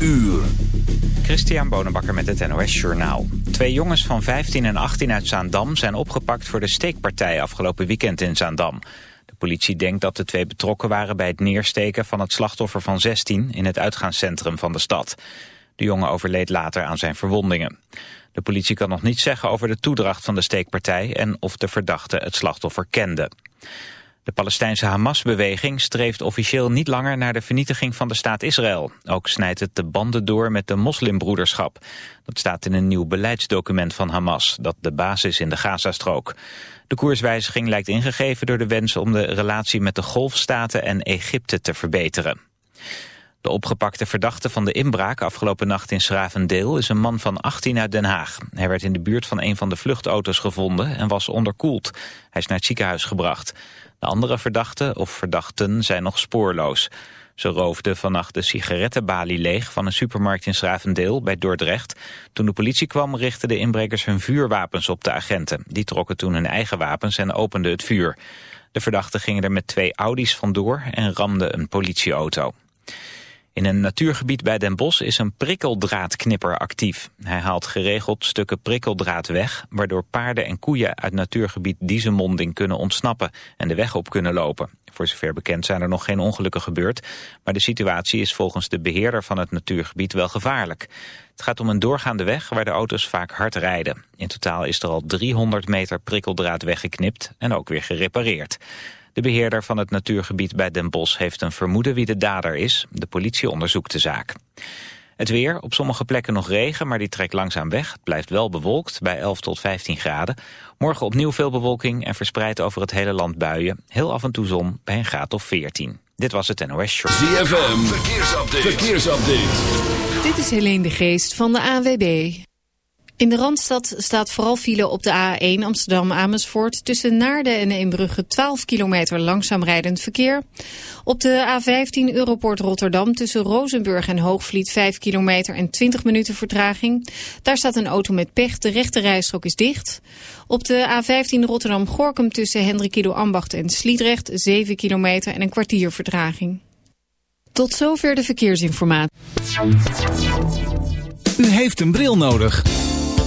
uur. Christian Bonenbakker met het NOS Journaal. Twee jongens van 15 en 18 uit Zaandam zijn opgepakt voor de steekpartij afgelopen weekend in Zaandam. De politie denkt dat de twee betrokken waren bij het neersteken van het slachtoffer van 16 in het uitgaanscentrum van de stad. De jongen overleed later aan zijn verwondingen. De politie kan nog niets zeggen over de toedracht van de steekpartij en of de verdachte het slachtoffer kende. De Palestijnse Hamas-beweging streeft officieel niet langer naar de vernietiging van de staat Israël. Ook snijdt het de banden door met de moslimbroederschap. Dat staat in een nieuw beleidsdocument van Hamas, dat de basis in de Gazastrook. De koerswijziging lijkt ingegeven door de wens om de relatie met de golfstaten en Egypte te verbeteren. De opgepakte verdachte van de inbraak afgelopen nacht in Schravendeel is een man van 18 uit Den Haag. Hij werd in de buurt van een van de vluchtauto's gevonden en was onderkoeld. Hij is naar het ziekenhuis gebracht. De andere verdachten of verdachten zijn nog spoorloos. Ze roofden vannacht de sigarettenbalie leeg van een supermarkt in Schravendeel bij Dordrecht. Toen de politie kwam richtten de inbrekers hun vuurwapens op de agenten. Die trokken toen hun eigen wapens en openden het vuur. De verdachten gingen er met twee Audi's vandoor en ramden een politieauto. In een natuurgebied bij Den Bosch is een prikkeldraadknipper actief. Hij haalt geregeld stukken prikkeldraad weg... waardoor paarden en koeien uit natuurgebied Diezenmonding kunnen ontsnappen... en de weg op kunnen lopen. Voor zover bekend zijn er nog geen ongelukken gebeurd... maar de situatie is volgens de beheerder van het natuurgebied wel gevaarlijk. Het gaat om een doorgaande weg waar de auto's vaak hard rijden. In totaal is er al 300 meter prikkeldraad weggeknipt en ook weer gerepareerd. De beheerder van het natuurgebied bij Den Bosch heeft een vermoeden wie de dader is. De politie onderzoekt de zaak. Het weer, op sommige plekken nog regen, maar die trekt langzaam weg. Het blijft wel bewolkt, bij 11 tot 15 graden. Morgen opnieuw veel bewolking en verspreid over het hele land buien. Heel af en toe zon bij een graad of 14. Dit was het NOS Show. ZFM, verkeersupdate. verkeersupdate. Dit is Helene de Geest van de AWB. In de Randstad staat vooral file op de A1 Amsterdam-Amersfoort... tussen Naarden en Eembrugge 12 kilometer langzaam rijdend verkeer. Op de A15 Europort Rotterdam tussen Rozenburg en Hoogvliet 5 kilometer en 20 minuten vertraging. Daar staat een auto met pech, de rechte rijstrook is dicht. Op de A15 Rotterdam-Gorkum tussen Hendrikido Ambacht en Sliedrecht 7 kilometer en een kwartier vertraging. Tot zover de verkeersinformatie. U heeft een bril nodig.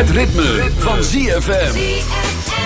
Het ritme, van ZFM.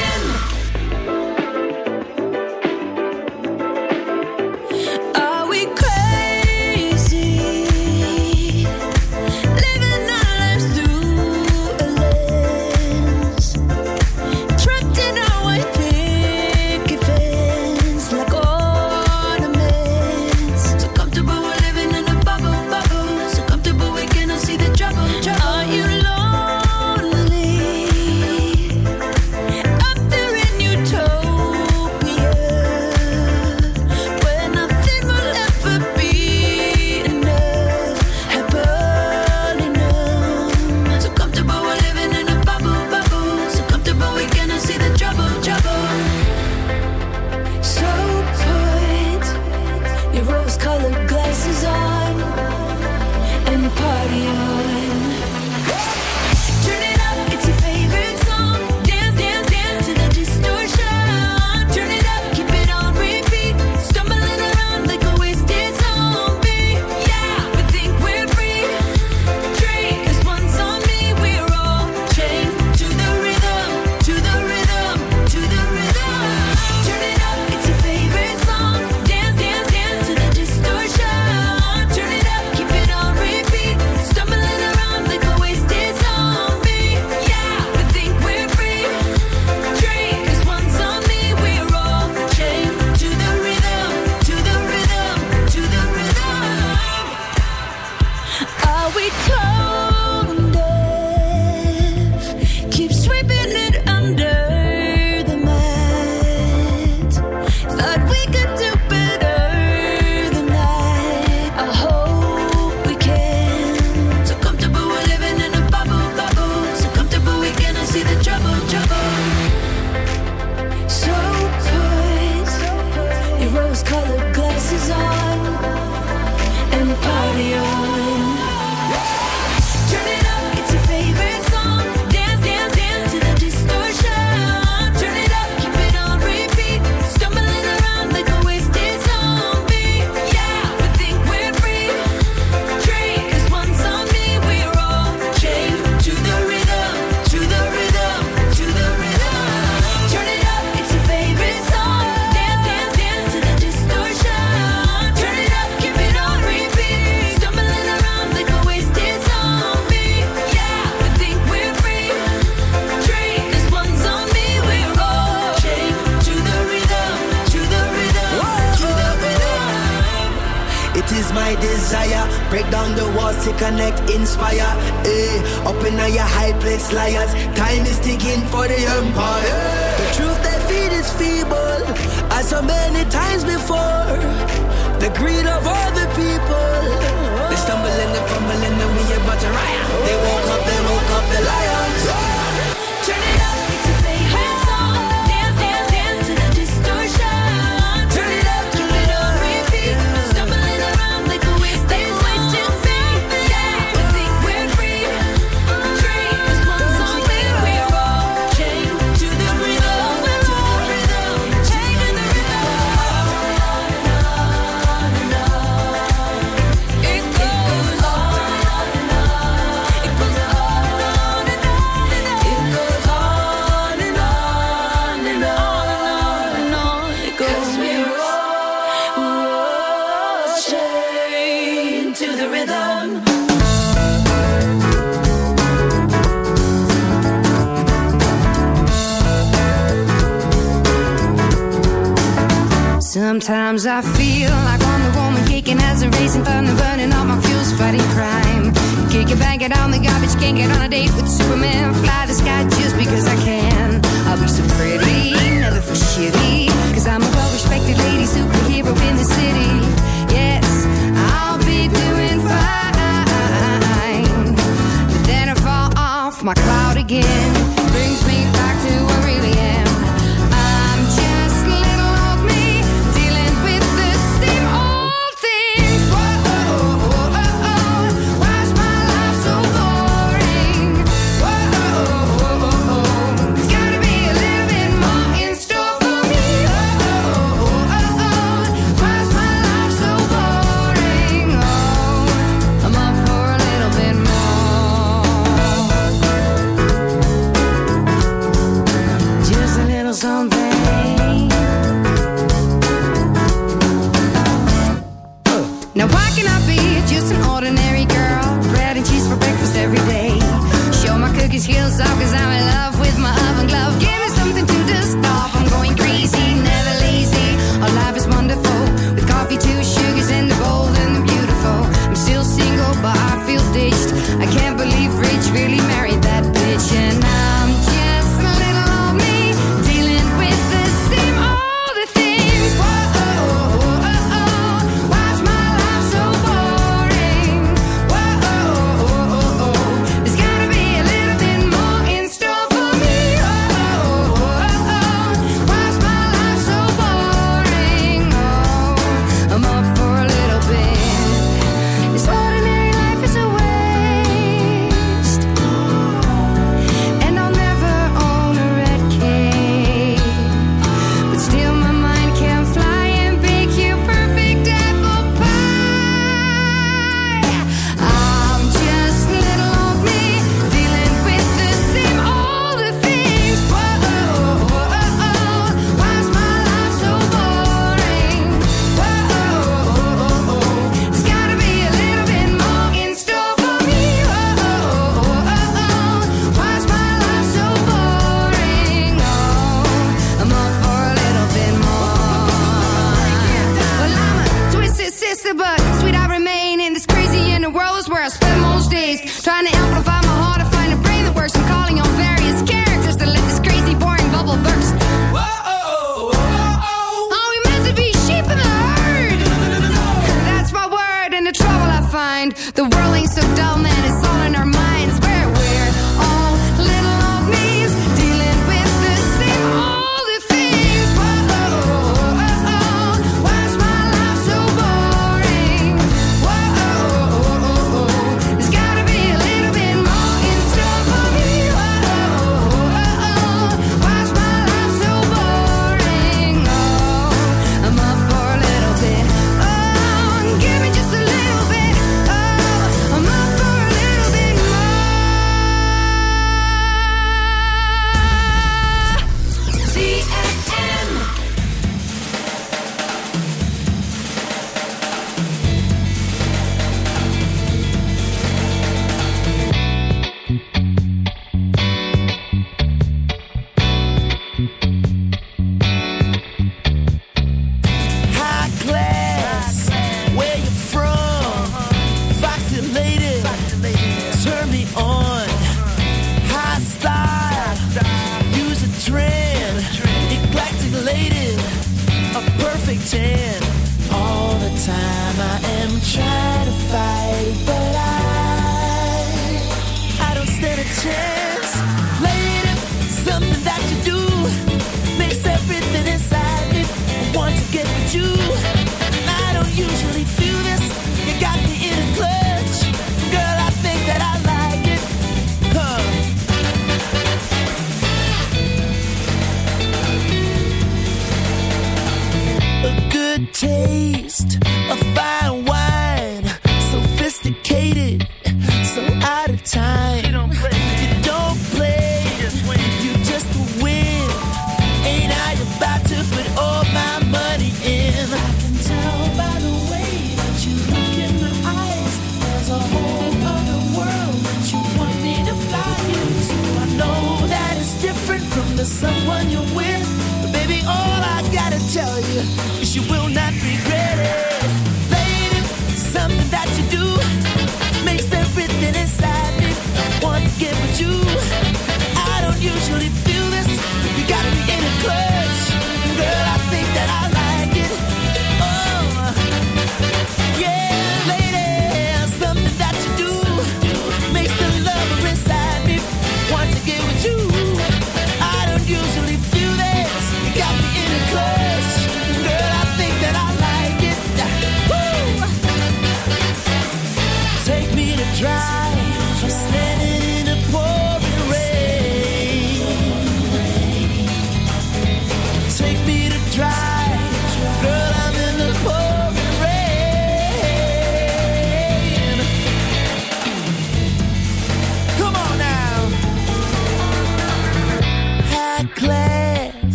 Sometimes I feel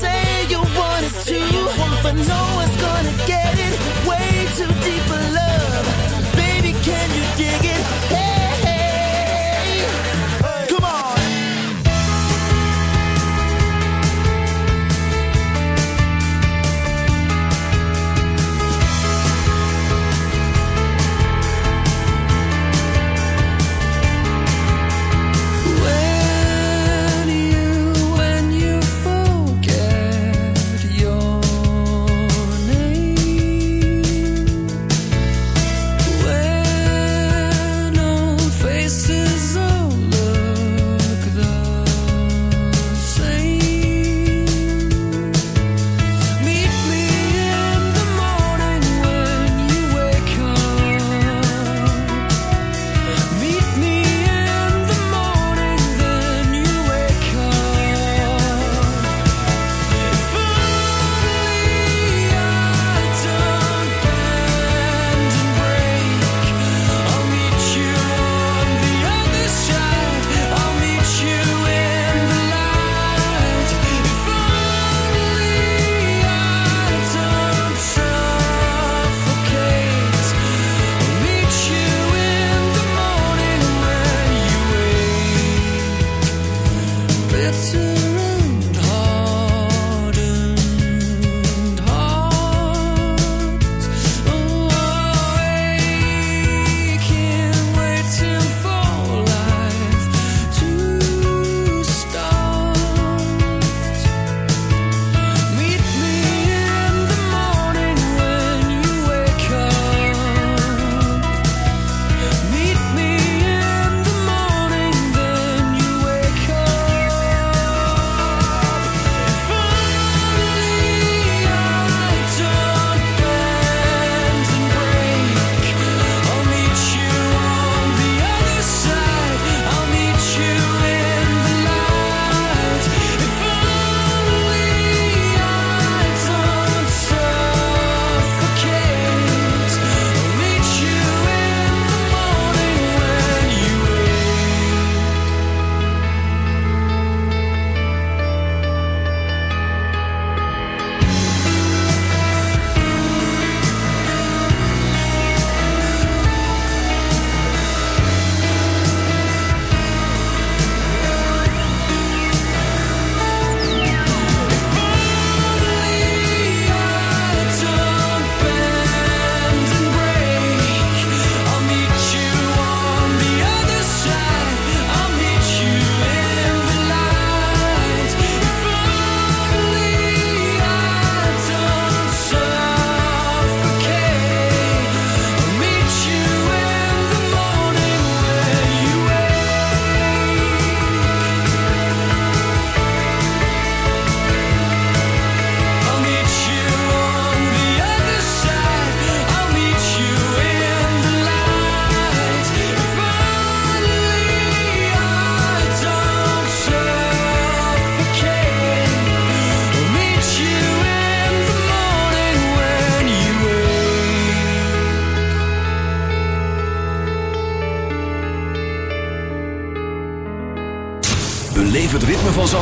say you want wanted to, but no one's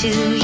to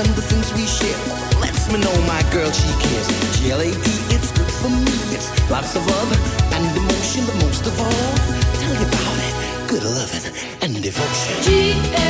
when the things we share lets me know my girl she cares. G-L-A-D, it's good for me. It's lots of love and emotion, but most of all, tell you about it. Good loving and devotion. G-L-A-D.